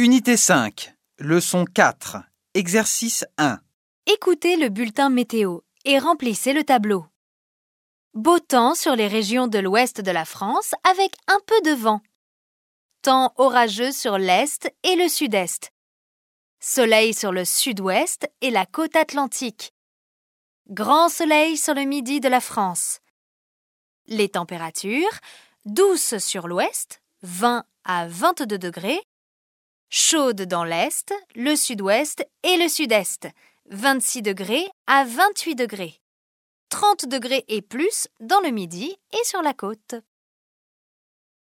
Unité 5, leçon 4, exercice 1. Écoutez le bulletin météo et remplissez le tableau. Beau temps sur les régions de l'ouest de la France avec un peu de vent. Temps orageux sur l'est et le sud-est. Soleil sur le sud-ouest et la côte atlantique. Grand soleil sur le midi de la France. Les températures douces sur l'ouest, 20 à 22 degrés. Chaude dans l'est, le sud-ouest et le sud-est, 26 degrés à 28 degrés. 30 degrés et plus dans le midi et sur la côte.